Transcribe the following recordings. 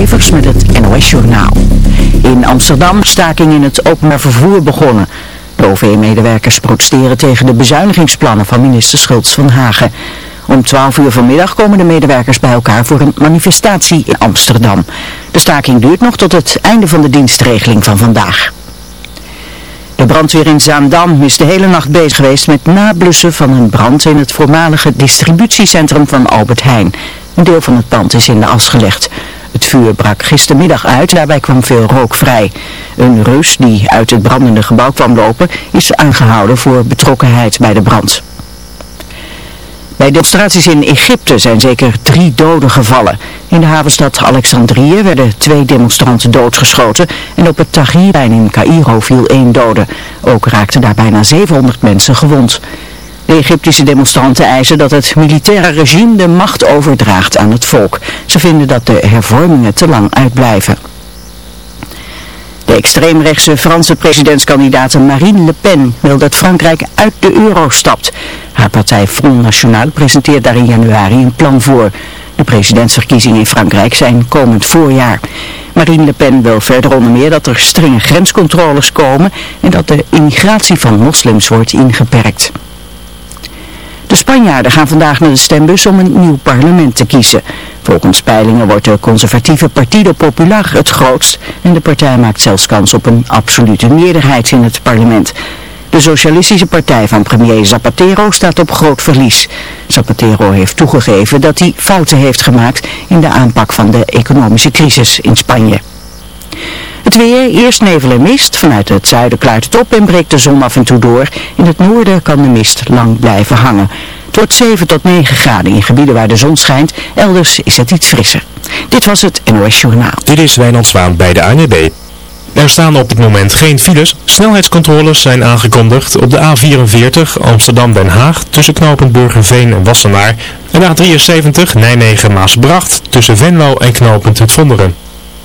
Evers met het NOS Journaal. In Amsterdam staking in het openbaar vervoer begonnen. De OV-medewerkers protesteren tegen de bezuinigingsplannen van minister Schultz van Hagen. Om 12 uur vanmiddag komen de medewerkers bij elkaar voor een manifestatie in Amsterdam. De staking duurt nog tot het einde van de dienstregeling van vandaag. De brandweer in Zaandam is de hele nacht bezig geweest met nablussen van een brand in het voormalige distributiecentrum van Albert Heijn. Een deel van het pand is in de as gelegd. Het vuur brak gistermiddag uit, daarbij kwam veel rook vrij. Een Rus die uit het brandende gebouw kwam lopen is aangehouden voor betrokkenheid bij de brand. Bij demonstraties in Egypte zijn zeker drie doden gevallen. In de havenstad Alexandrië werden twee demonstranten doodgeschoten en op het Tahrirplein in Cairo viel één dode. Ook raakten daar bijna 700 mensen gewond. De Egyptische demonstranten eisen dat het militaire regime de macht overdraagt aan het volk. Ze vinden dat de hervormingen te lang uitblijven. De extreemrechtse Franse presidentskandidaat Marine Le Pen wil dat Frankrijk uit de euro stapt. Haar partij Front National presenteert daar in januari een plan voor. De presidentsverkiezingen in Frankrijk zijn komend voorjaar. Marine Le Pen wil verder onder meer dat er strenge grenscontroles komen en dat de immigratie van moslims wordt ingeperkt. De Spanjaarden gaan vandaag naar de stembus om een nieuw parlement te kiezen. Volgens peilingen wordt de conservatieve Partido Popular het grootst en de partij maakt zelfs kans op een absolute meerderheid in het parlement. De socialistische partij van premier Zapatero staat op groot verlies. Zapatero heeft toegegeven dat hij fouten heeft gemaakt in de aanpak van de economische crisis in Spanje. Het weer, eerst nevel en mist. Vanuit het zuiden klaart het op en breekt de zon af en toe door. In het noorden kan de mist lang blijven hangen. Het wordt 7 tot 9 graden in gebieden waar de zon schijnt. Elders is het iets frisser. Dit was het NOS Journaal. Dit is Wijnand Zwaan bij de ANWB. Er staan op dit moment geen files. Snelheidscontroles zijn aangekondigd op de A44 Amsterdam-Den Haag tussen knooppunt Burgerveen en Wassenaar. En de A73 Nijmegen-Maasbracht tussen Venlo en knooppunt Het Vonderen.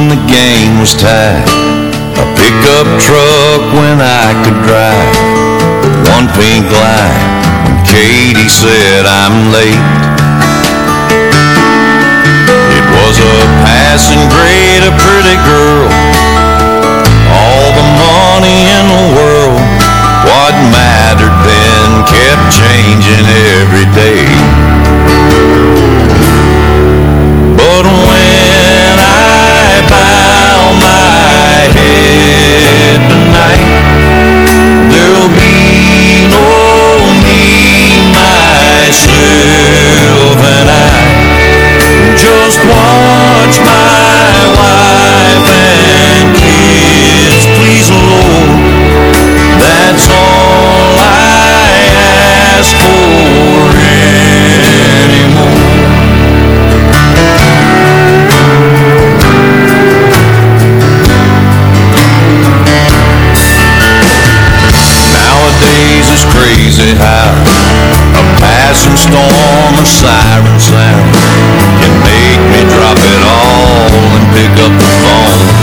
When the game was tied. A pickup truck when I could drive. One pink line when Katie said I'm late. It was a passing grade, a pretty girl. All the money in the world. What mattered then kept changing every day. But I just watch my wife and kids. Please, Lord, that's all I ask for anymore. Nowadays it's crazy how storm or siren sound can make me drop it all and pick up the phone.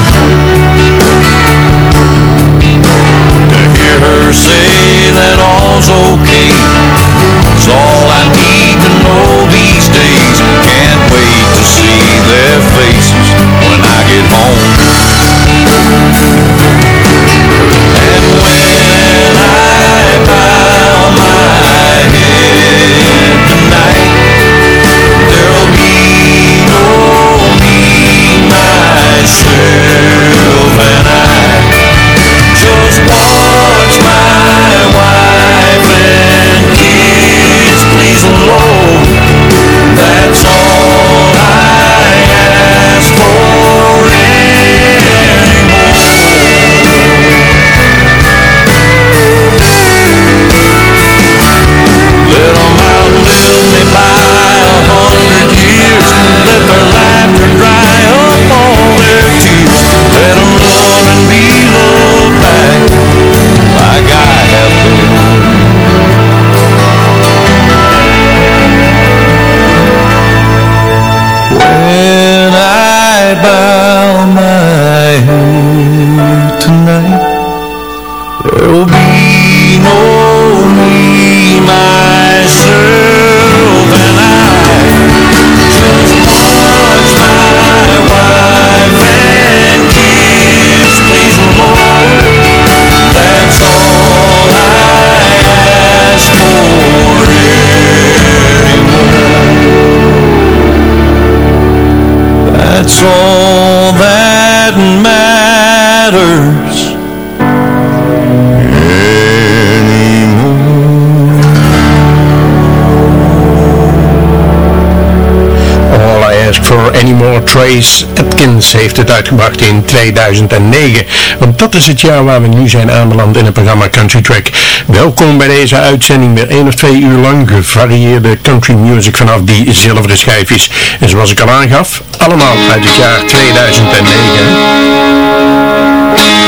Anymore Trace Atkins heeft het uitgebracht in 2009. Want dat is het jaar waar we nu zijn aanbeland in het programma Country Track. Welkom bij deze uitzending weer één of twee uur lang gevarieerde country music vanaf die zilveren schijfjes. En zoals ik al aangaf, allemaal uit het jaar 2009.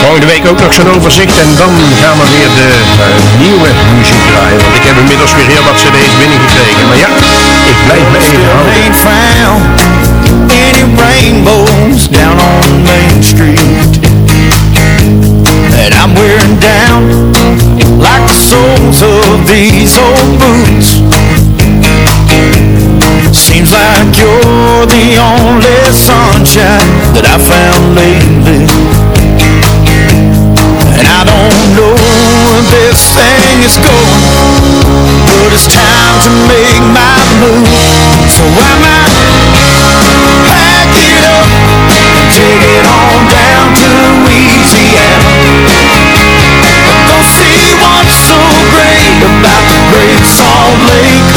Volgende week ook nog zo'n overzicht en dan gaan we weer de eh, nieuwe muziek draaien. Want ik heb inmiddels weer heel wat cd's binnengekregen. Maar ja, ik blijf me even houden. And I don't know where this thing is going, but it's time to make my move. So I might pack it up take it on down to Louisiana. Go see what's so great about the Great Salt Lake.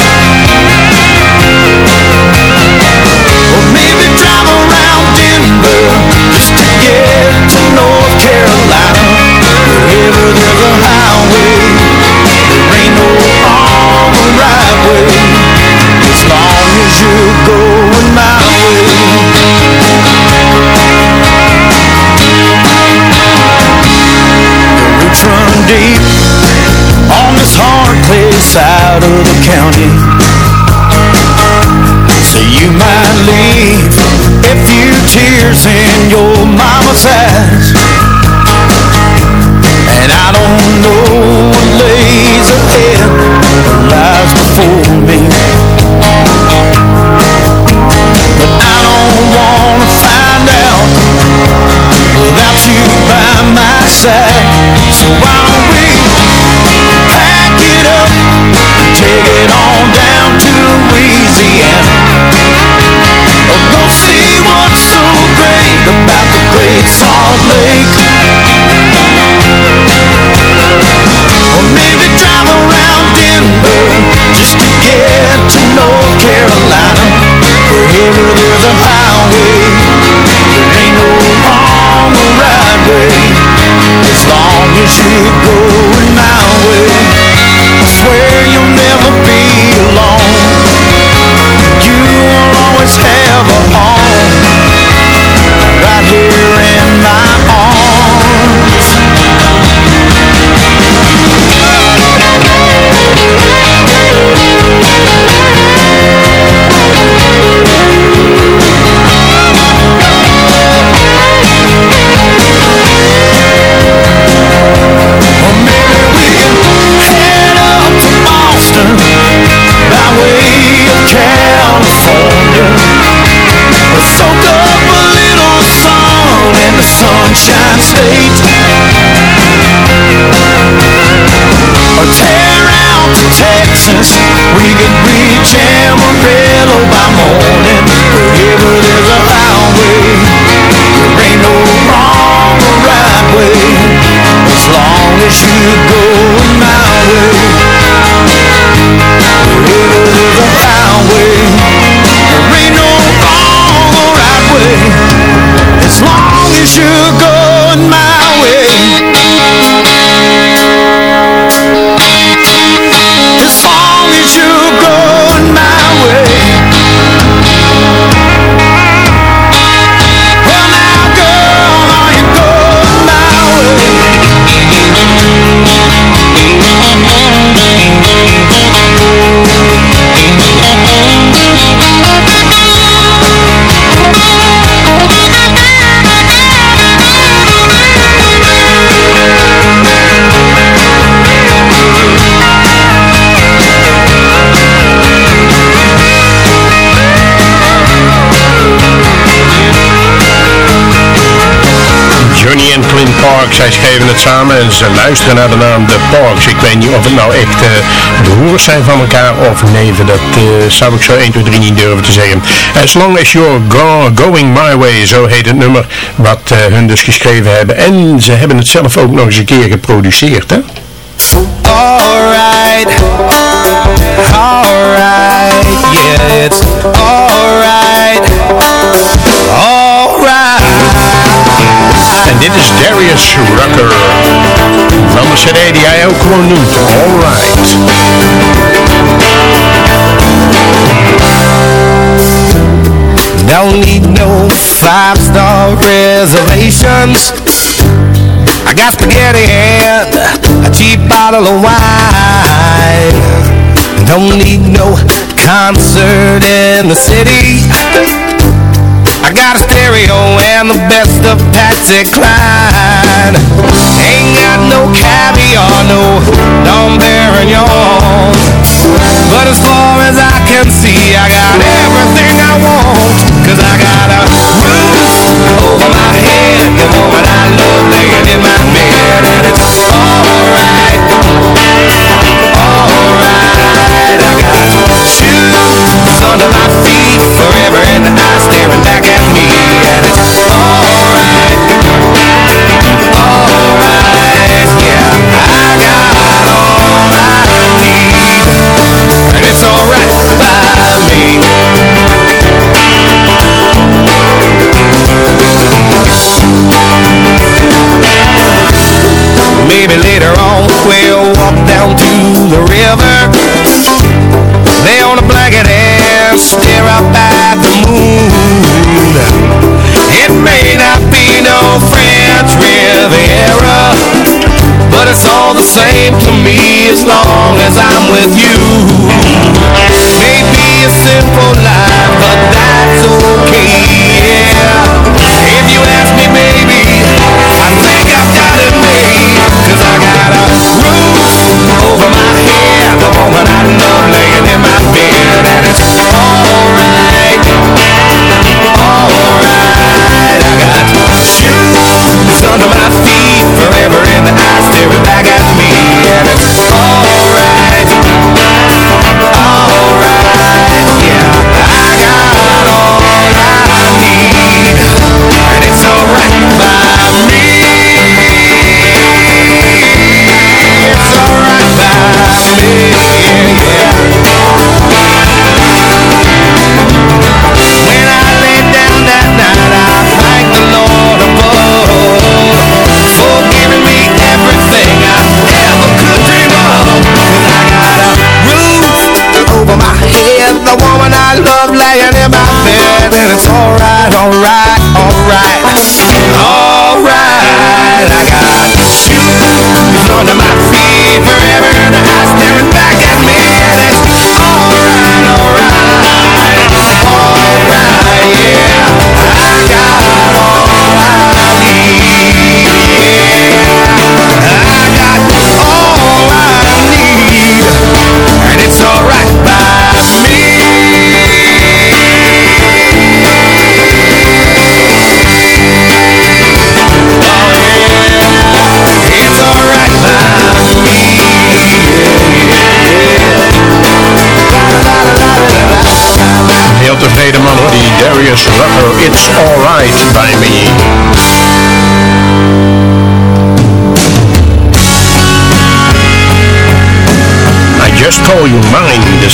Or maybe drive around Denver just to get to Carolina. There's a highway, ain't no wrong or right way. As long as you're my way. The roots run deep on this hard of the county. So you might leave a few tears in your mama's eyes. Don't know what lays ahead. Lies before Het samen en ze luisteren naar de naam The Parks. Ik weet niet of het nou echt eh, broers zijn van elkaar of neven, dat eh, zou ik zo 1, 2, 3 niet durven te zeggen. As Long As You're go- Going My Way, zo heet het nummer wat eh, hun dus geschreven hebben. En ze hebben het zelf ook nog eens een keer geproduceerd, hè? Is Rucker. Van de cd die hij ook gewoon noemt, Alright. Don't need no five-star reservations. I got spaghetti and a cheap bottle of wine. Don't need no concert in the city. I got a stereo and the best of Patsy Cline. Ain't got no caviar, no Dom Perignon. But as far as I can see, I got everything I want. Cause I got a roof over my head. The woman I love laying in my bed. And it's alright.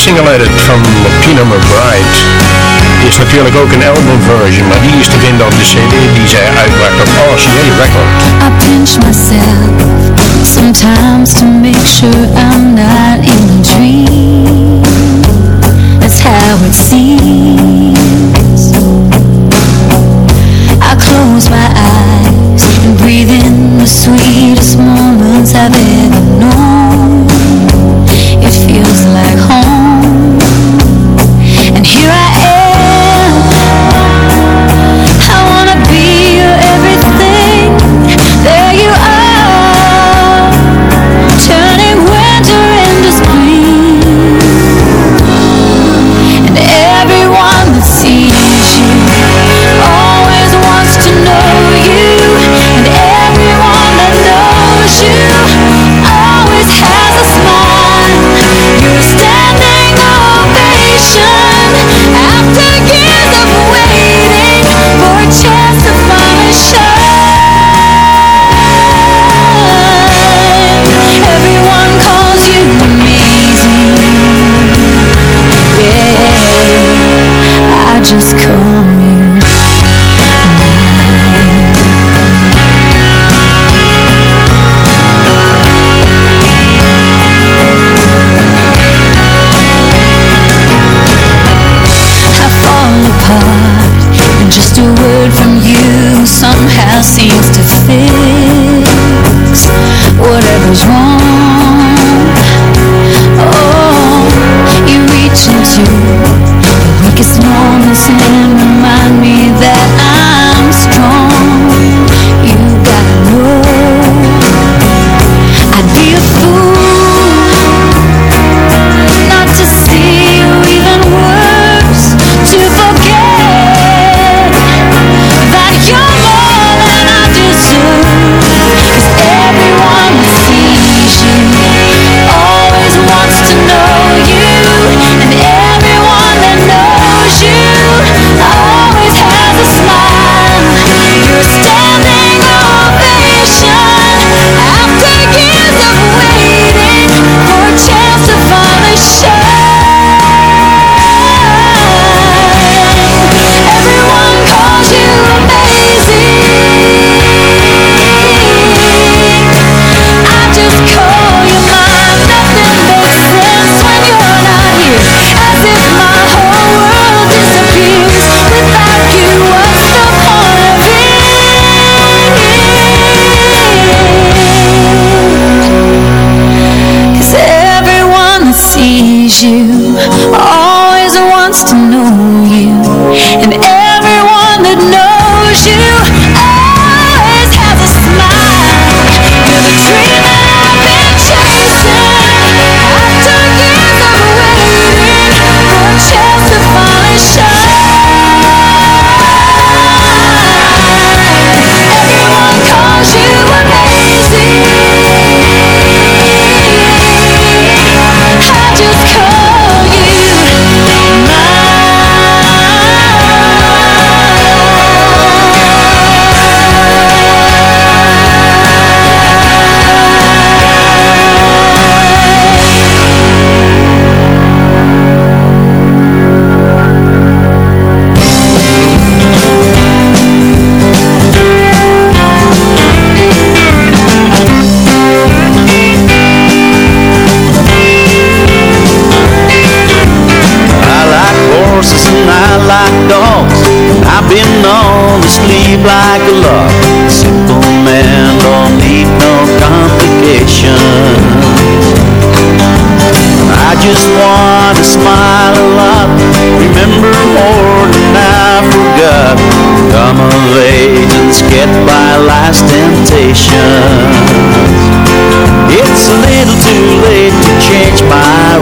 Singulated van Tina McBride. Er is natuurlijk ook een albumversion, maar die is te vinden op de cd die zij uitbracht op RCA Record. I pinch myself sometimes to make sure I'm not in a dream. That's how it seems. I close my eyes and breathe in the sweetest moments I've ever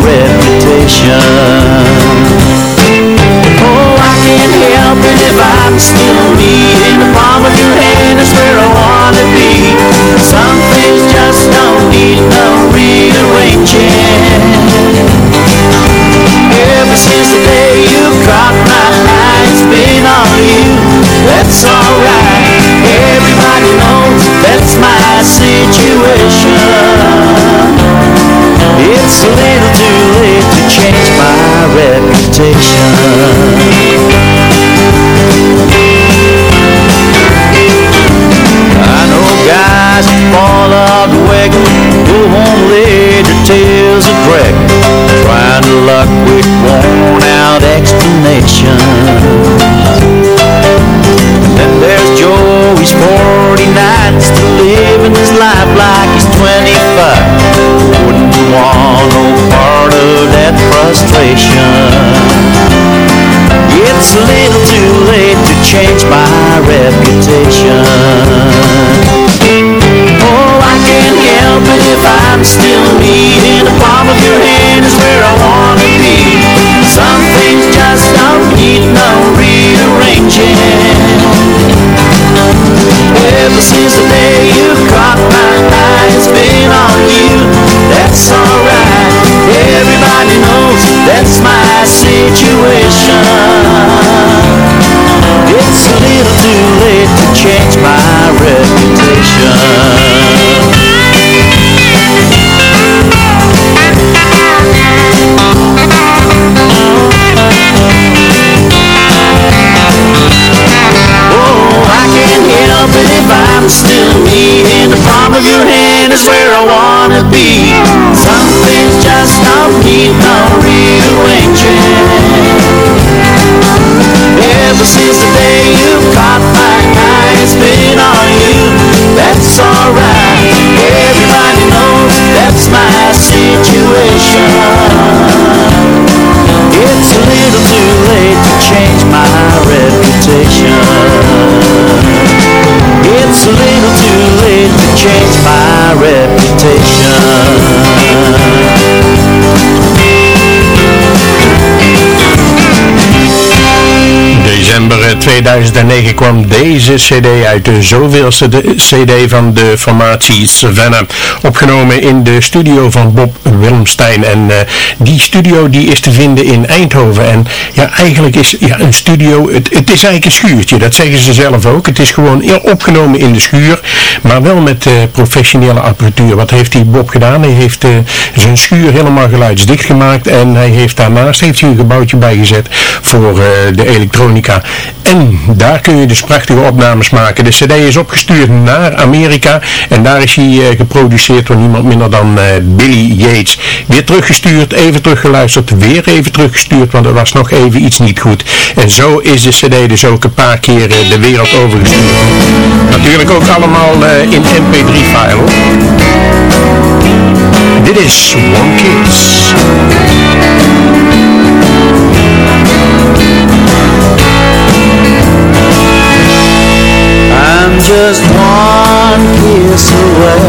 reputation. Oh, I can't help it if I'm still me in the palm of your hand is where I wanna be. Some things just don't need no rearranging. Ever since the day you caught my eye, it's been on you. That's alright. Everybody knows that's my situation. It's a little too late to change my reputation. I know guys who fall out wagon, Go home late, their tails are cracked Trying to luck with worn out explanations takes 40 nights to live in his life like he's 25. Wouldn't want no part of that frustration. It's a little too late to change my reputation. Oh, I can't help it if I'm still me. The palm of your hand is where I want to be. Some things just don't need no rearranging. Ever since the day you caught my eye, it's been on you. That's alright. Everybody knows that's my situation. It's a little too late to change my reputation. 2009 kwam deze cd uit, de zoveelste cd van de formatie Savannah. Opgenomen in de studio van Bob Willemstein. En eh, die studio die is te vinden in Eindhoven. En ja, eigenlijk is ja, een studio, het, het is eigenlijk een schuurtje. Dat zeggen ze zelf ook. Het is gewoon opgenomen in de schuur. Maar wel met eh, professionele apparatuur. Wat heeft die Bob gedaan? Hij heeft zijn schuur helemaal geluidsdicht gemaakt. En hij heeft daarnaast heeft hij een gebouwtje bijgezet voor de elektronica. En daar kun je dus prachtige opnames maken. De cd is opgestuurd naar Amerika. En daar is hij geproduceerd door niemand minder dan Billy Yates. Weer teruggestuurd, even teruggeluisterd, weer even teruggestuurd. Want er was nog even iets niet goed. En zo is de cd dus ook een paar keer uh, de wereld overgestuurd. Natuurlijk ook allemaal in mp3-file. Dit is One Kiss. I'm just one kiss away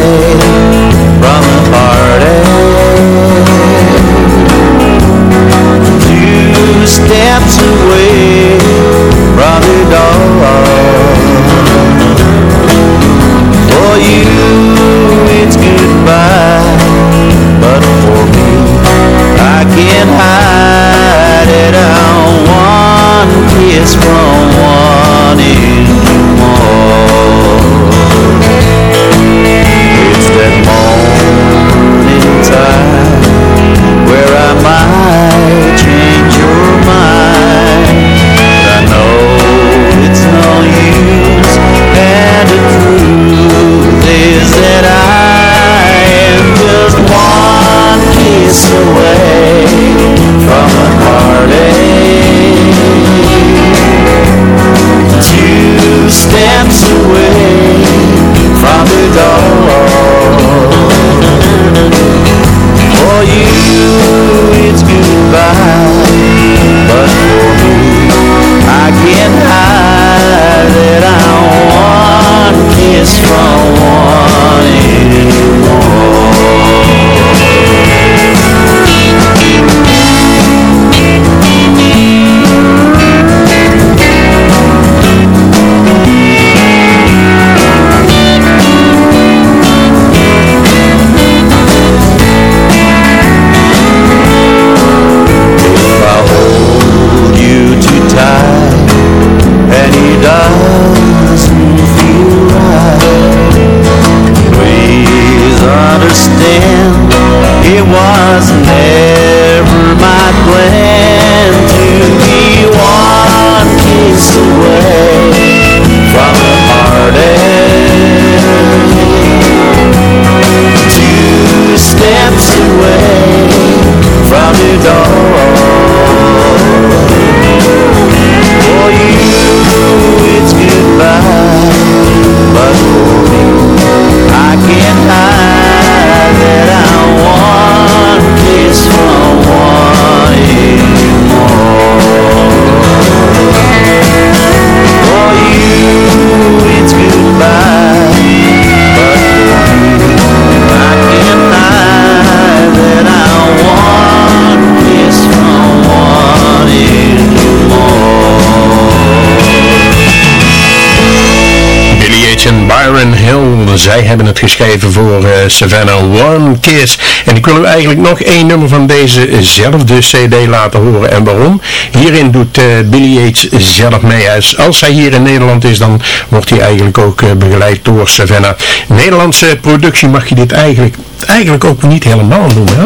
zij hebben het geschreven voor uh, Savannah One Kiss. En ik wil u eigenlijk nog één nummer van dezezelfde cd laten horen. En waarom? Hierin doet uh, Billy Yates zelf mee. Als, als hij hier in Nederland is, dan wordt hij eigenlijk ook begeleid door Savannah. Nederlandse productie mag je dit eigenlijk, eigenlijk ook niet helemaal noemen. Hè?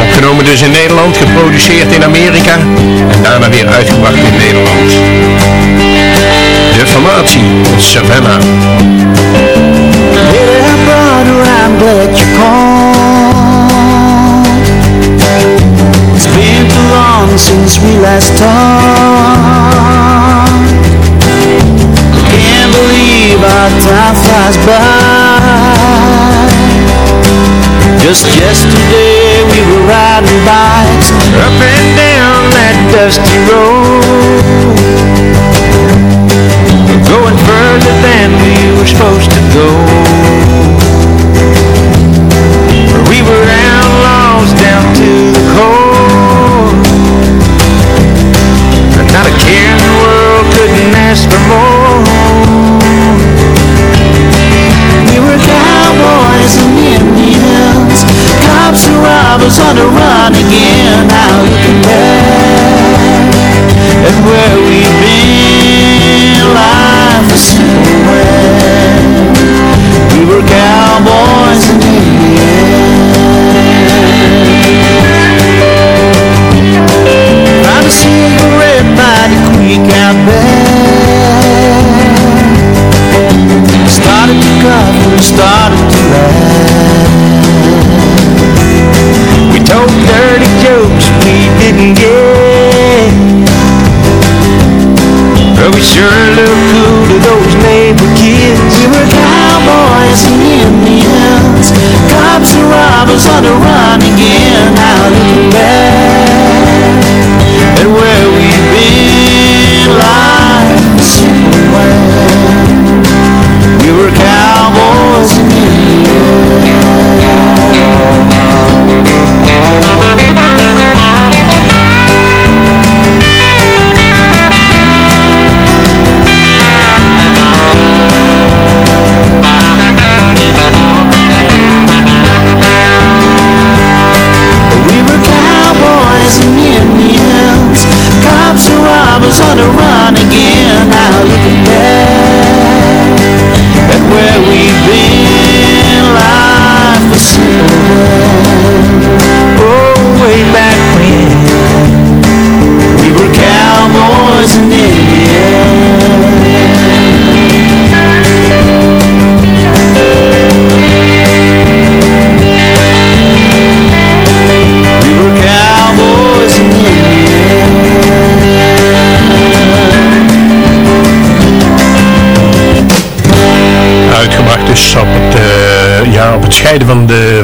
Opgenomen dus in Nederland, geproduceerd in Amerika en daarna weer uitgebracht in Nederland. De formatie Savannah. I'm glad you called. It's been too long since we last talked. Can't believe our time flies by. Just yesterday we were riding bikes up and down that dusty road.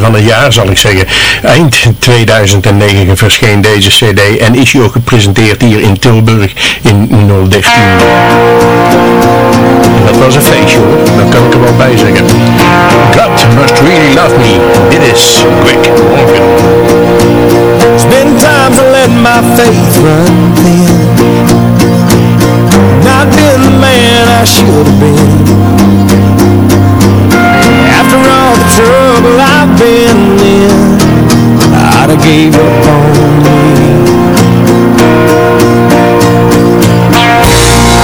Van, het jaar zal ik zeggen. Eind 2009 verscheen deze cd en is hij ook gepresenteerd hier in Tilburg in 013. Dat was een feestje hoor, dat kan ik er wel bij zeggen. God must really love me. Dit is Quick Morgan. There's been times I let my faith run thin Not been the man I should have been trouble I've been in. I'd have gave up on me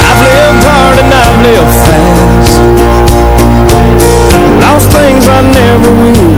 I've lived hard and I've lived fast. Lost things I never will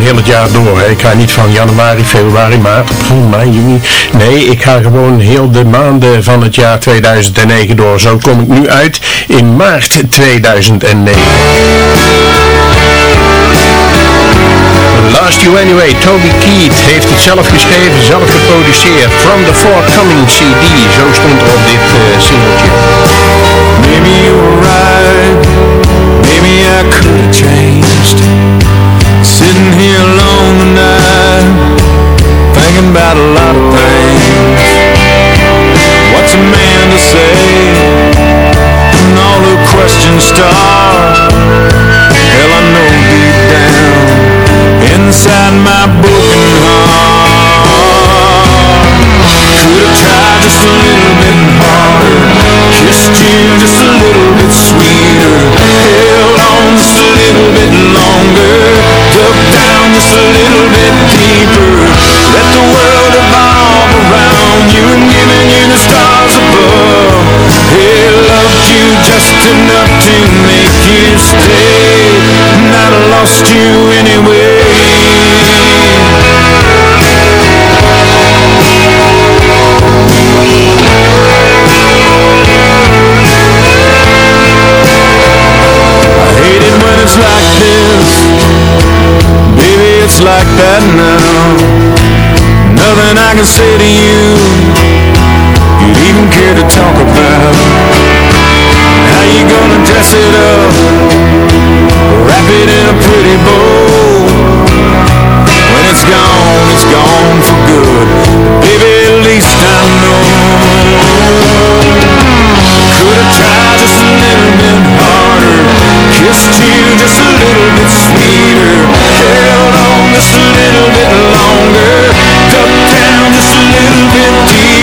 heel het jaar door. Ik ga niet van januari, februari, maart, april, mei, juni. Nee, ik ga gewoon heel de maanden van het jaar 2009 door. Zo kom ik nu uit in maart 2009. Last You Anyway, Toby Keith heeft het zelf geschreven, zelf geproduceerd. From the Forthcoming CD, zo stond er op dit uh. Maybe you were right, maybe I could have changed. Here alone tonight, thinking about a lot of things. What's a man to say? And all the questions start. Hell, I know deep down inside my broken heart. Could have tried just a little bit harder, kissed you just a little bit sweeter, held on just a little bit longer, down just a little bit deeper. Let the world evolve around you and given you the stars above. Hey, loved you just enough to make you stay, and I lost you anyway. Like that now. Nothing I can say to you You'd even care to talk about. How you gonna dress it up? Wrap it in a pretty bow. When it's gone, it's gone for good. Baby, at least I know. Could've tried just a little bit harder. Kissed you just a little bit sweeter just a little bit longer. Dug down just a little bit deeper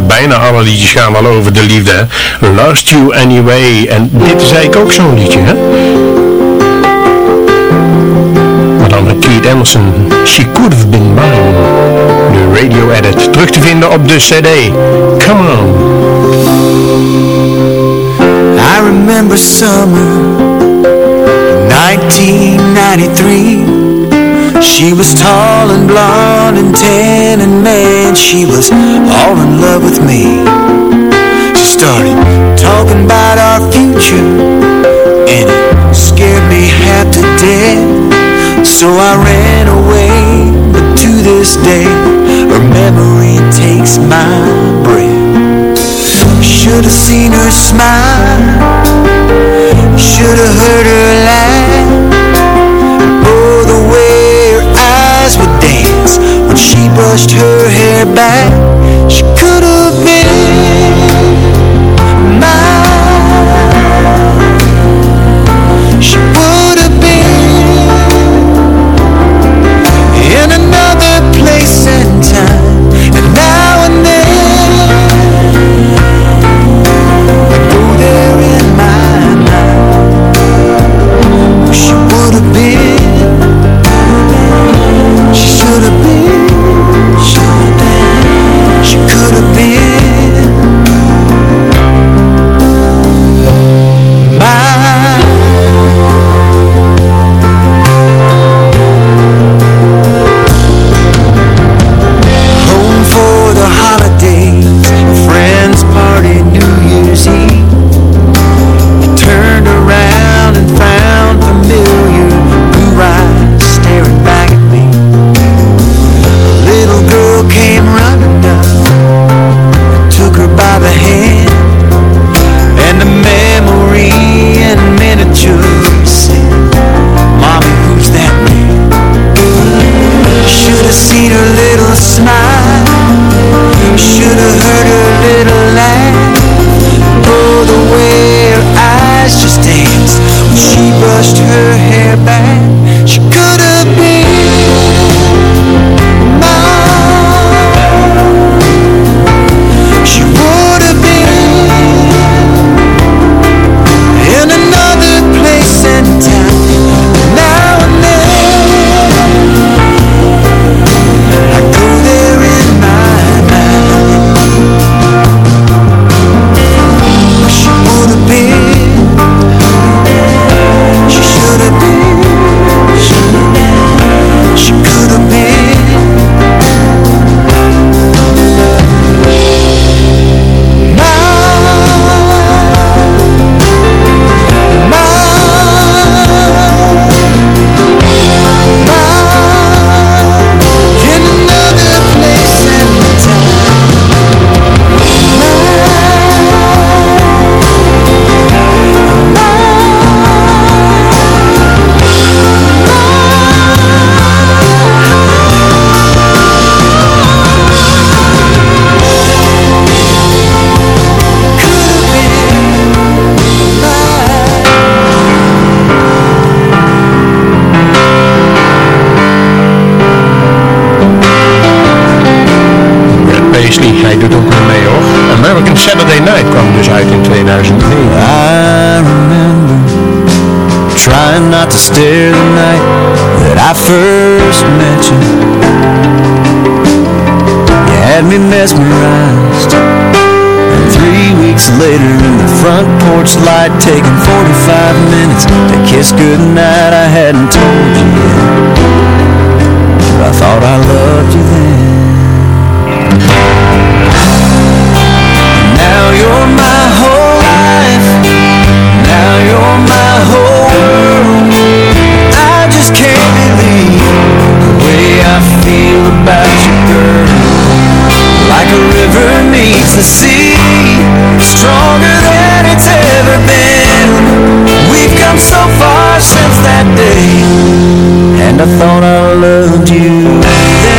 bijna alle liedjes gaan wel over de liefde. hè. Lost You Anyway. En dit is eigenlijk ook zo'n liedje, hè? Maar dan met Keith Emerson. She Could Have Been Mine. De radio edit. Terug te vinden op de cd. Come on. I remember summer 1993 She was tall and blonde and tan and man She was all in love with me. She started talking about our future And it scared me half to death. So I ran away But to this day Her memory takes my breath. Should have seen her smile. Should have heard her laugh eyes would dance. When she brushed her hair back She could have been I first met you. You had me mesmerized. And three weeks later in the front porch light Taking 45 minutes to kiss goodnight I hadn't told you yet. But I thought I loved you then. Now you're feel about you, girl. Like a river needs the sea Stronger than it's ever been. We've come so far since that day And I thought I loved you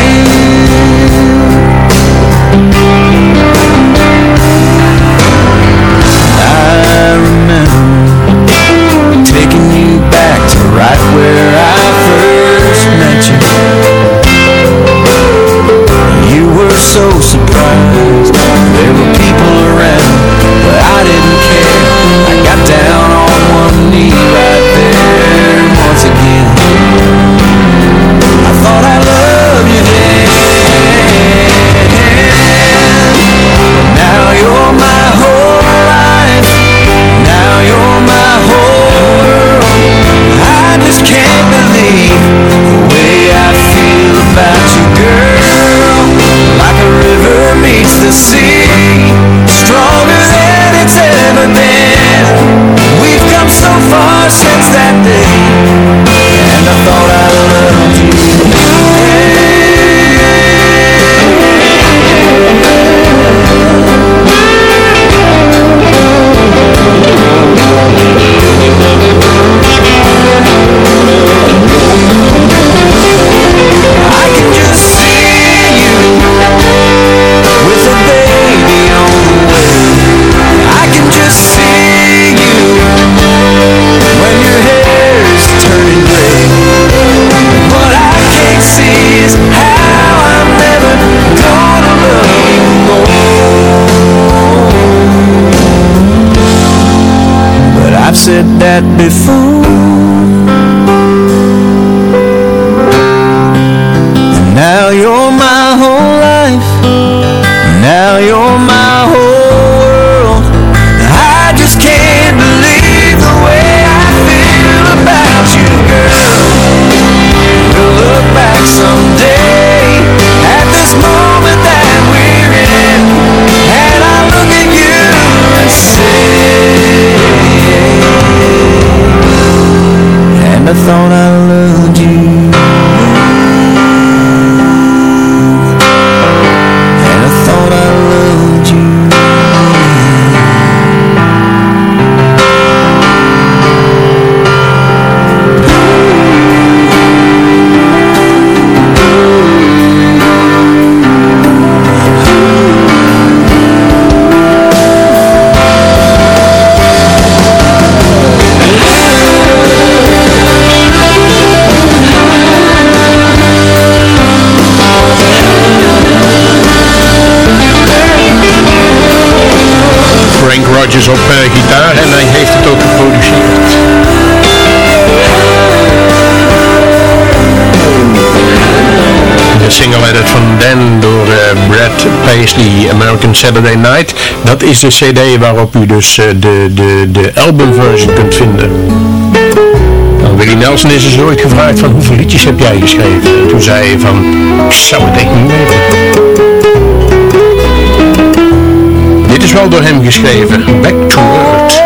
had before. Brad Paisley, American Saturday Night. Dat is de cd waarop u dus uh, de, de, de albumversion kunt vinden. Nou, Willie Nelson is dus ooit gevraagd van hoeveel liedjes heb jij geschreven? En toen zei hij van, ik zou het echt niet weten. Dit is wel door hem geschreven, Back to Earth.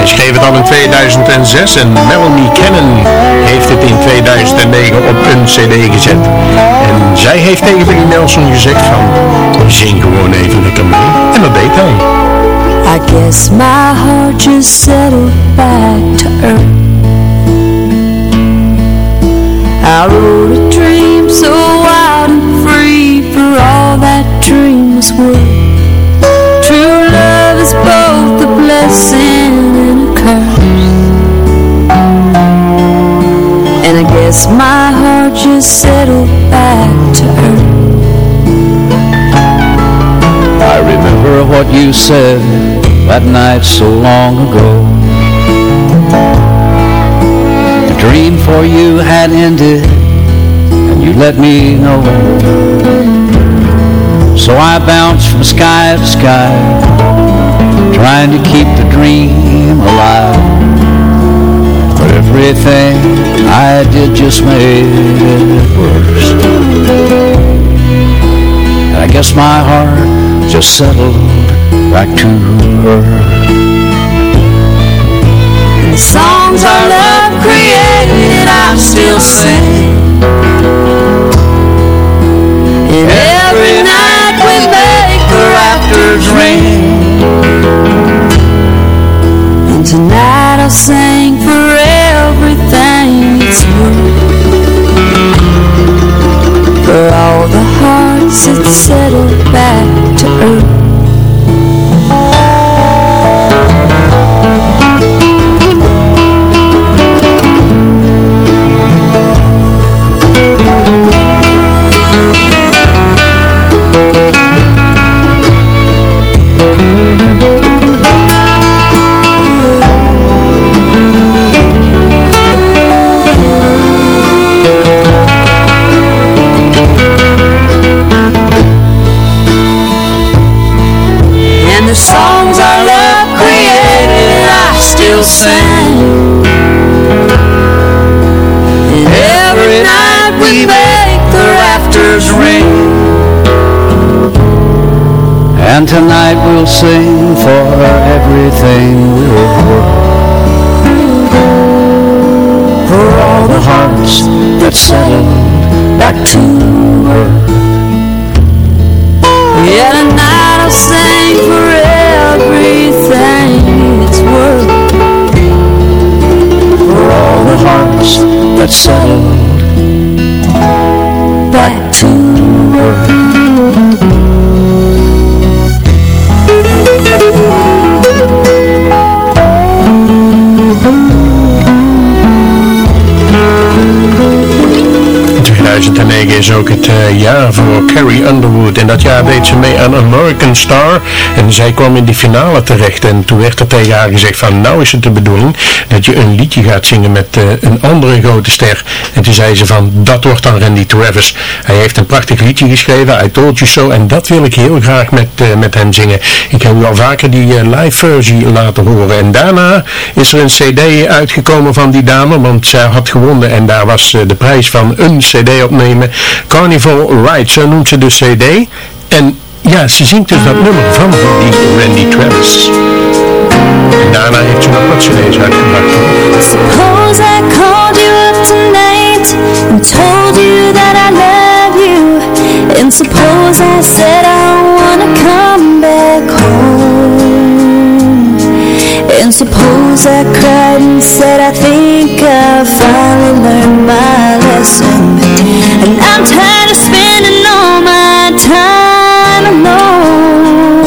Hij schreef het al in 2006 en Melanie Cannon heeft het in 2009 op een cd gezet. En zij heeft tegen Willie Nelson gezegd van, zing gewoon even lekker mee. En dat deed hij. I guess my heart just settled back to earth. I wrote a dream so wild and free for all that dream was both a blessing and a curse. And I guess my heart just settled back to earth. I remember what you said that night so long ago. The dream for you had ended, and you let me know. So I bounced from sky to sky, trying to keep the dream alive. But everything I did just made it worse. And I guess my heart just settled back to earth. The songs our love created, I still sing. And every night we make the And tonight I'll sing for everything. For all the hearts that settled back to earth. And tonight we'll sing for everything we're worth. For all the hearts that settled back to earth. Yeah, tonight I'll sing for everything it's worth. For all the hearts that settled Back to earth. Is ook het eh, jaar voor Carrie Underwood. En dat jaar deed ze mee aan American Star. En zij kwam in die finale terecht. En toen werd er tegen haar gezegd van nou is het de bedoeling dat je een liedje gaat zingen met eh, een andere grote ster. En toen zei ze van dat wordt dan Randy Travis. Hij heeft een prachtig liedje geschreven, I Told You So. En dat wil ik heel graag met, eh, met hem zingen. Ik heb u al vaker die live versie laten horen. En daarna is er een cd uitgekomen van die dame. Want zij had gewonnen en daar was de prijs van een cd opnemen. Carnival Ride, zo noemt ze de cd. En ja, ze zingt dus dat ah. nummer van die Randy Travis. En daarna heeft ze nog wat cd's uitgebracht. Suppose I called you up tonight and told you that I love you. And suppose I said I wanna come back home. And suppose I cried and said I think I finally learned my lesson. And I'm tired of spending all my time alone.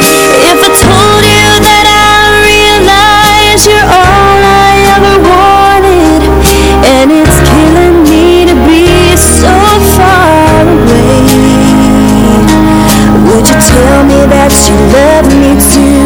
If I told you that I realize you're all I ever wanted, and it's killing me to be so far away. Would you tell me that you love me too?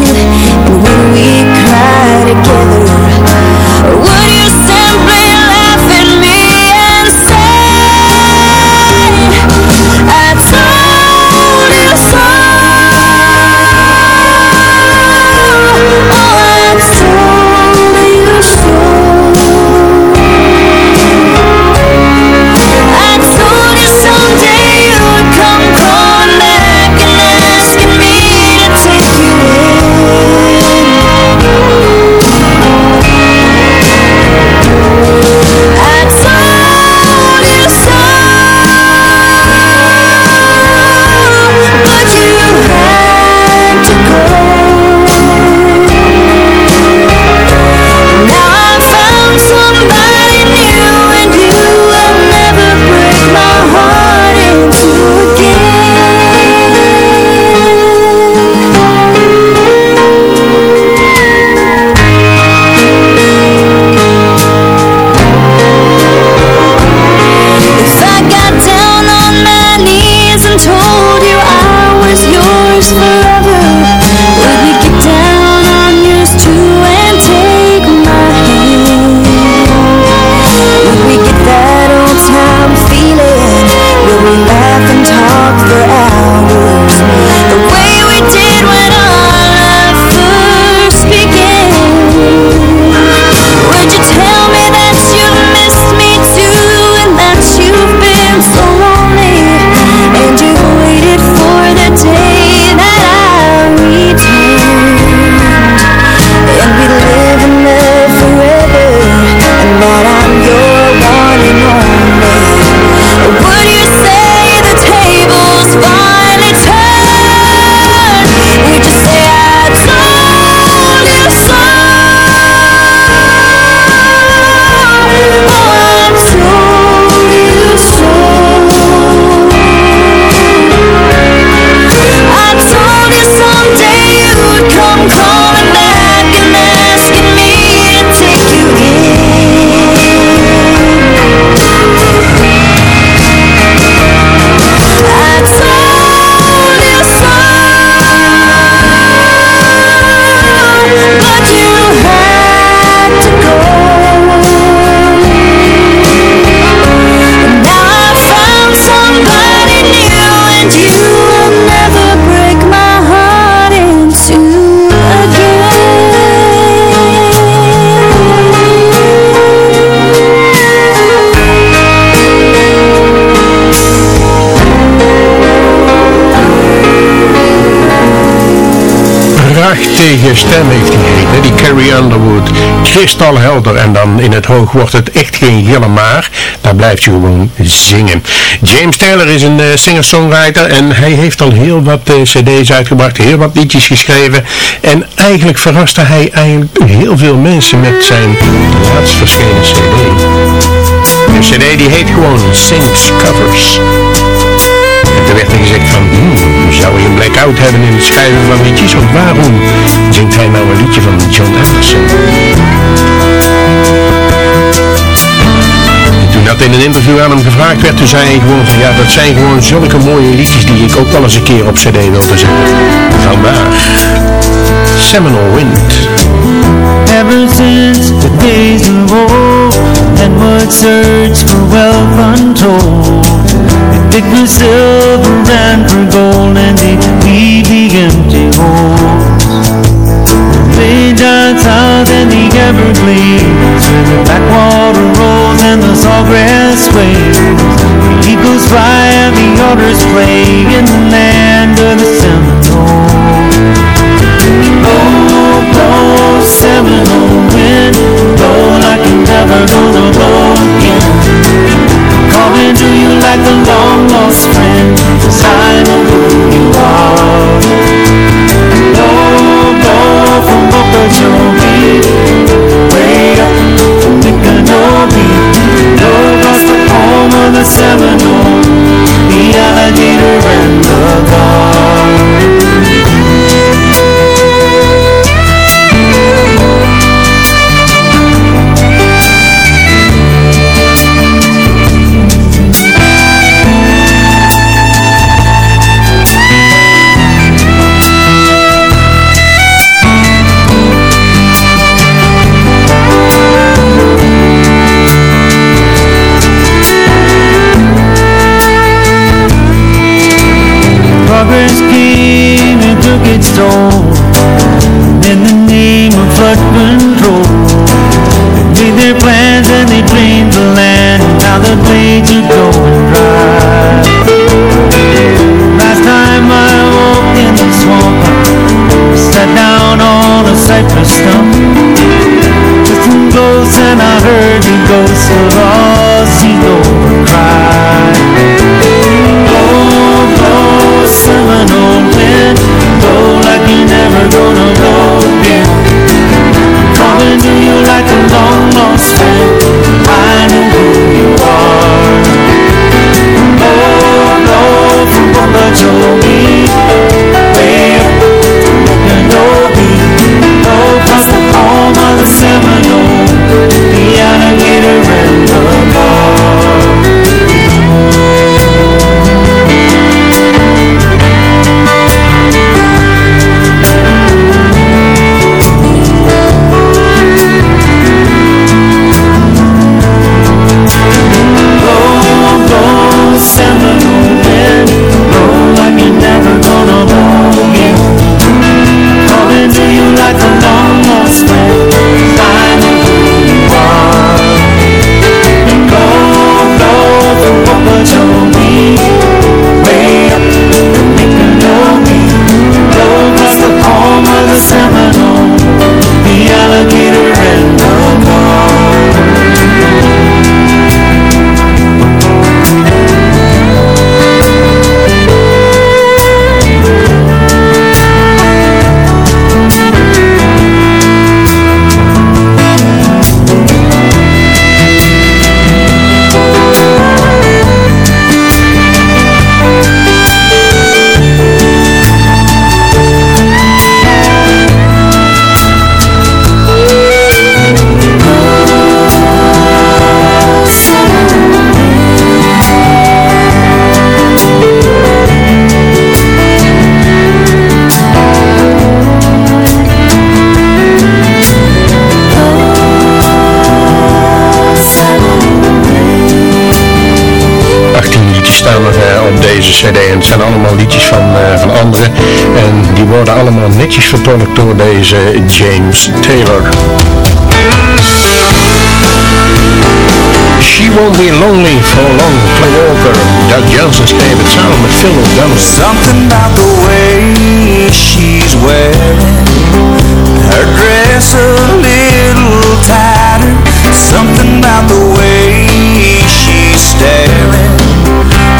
Prachtige stem heeft hij hè? die Carrie Underwood. Kristalhelder en dan in het hoog wordt het echt geen gille maar. Daar blijft je gewoon zingen. James Taylor is een uh, singer-songwriter en hij heeft al heel wat uh, cd's uitgebracht, heel wat liedjes geschreven. En eigenlijk verraste hij eigenlijk heel veel mensen met zijn laatst verschenen cd. De cd die heet gewoon Sings Covers. Toen werd er gezegd van, hmm, zou hij een blackout hebben in het schrijven van liedjes? Want waarom zingt hij nou een liedje van John Anderson? En toen dat in een interview aan hem gevraagd werd, toen zei hij gewoon van, ja, dat zijn gewoon zulke mooie liedjes die ik ook wel eens een keer op cd wil zetten. Vandaar Seminole Wind. Ever since the days of old and would search for wealth untold dig for silver and for gold and they leave the empty holes. They down south in the Everglades where the backwater rolls and the sawgrass waves. The eagles fly and the otters play in the land of the Seminole. Oh, blow, blow, Seminole wind, blow like you're never gonna and netjes vertolkt door deze James Taylor. She Won't Be Lonely for Long, Play Walker. Doug Johnson schreef het samen met Phil O'Donnell. Something about the way she's wearing Her dress a little tighter Something about the way she's staring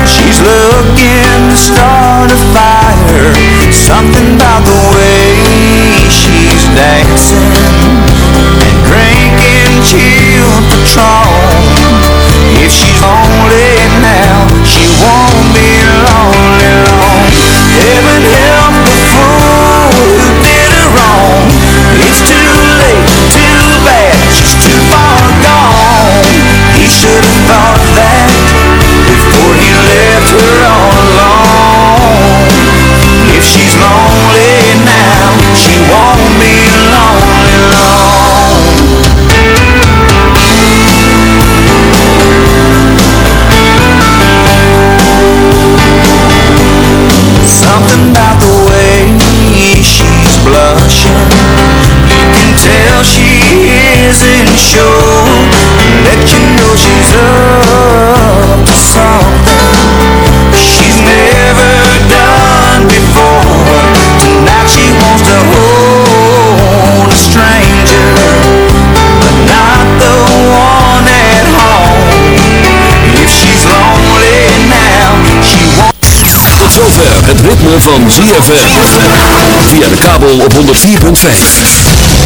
She's looking to start a fire Something about the way she's dancing And drinking chill patrol If she's lonely now, she won't be lonely long. Heaven help doesn't show. That you know she's up She's never done before. Tonight she wants a whole stranger But not the one at home. If she's lonely now She wants Tot zover het ritme van ZFM Via de kabel op 104.5